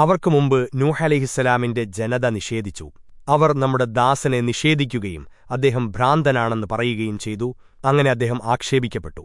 അവർക്കു മുമ്പ് നൂഹലഹിസ്സലാമിന്റെ ജനത നിഷേധിച്ചു. അവർ നമ്മുടെ ദാസനെ നിഷേധിക്കുകയും അദ്ദേഹം ഭ്രാന്തനാണെന്ന് പറയുകയും ചെയ്തു. അങ്ങനെ അദ്ദേഹം ആക്ഷേപിക്കപ്പെട്ടു.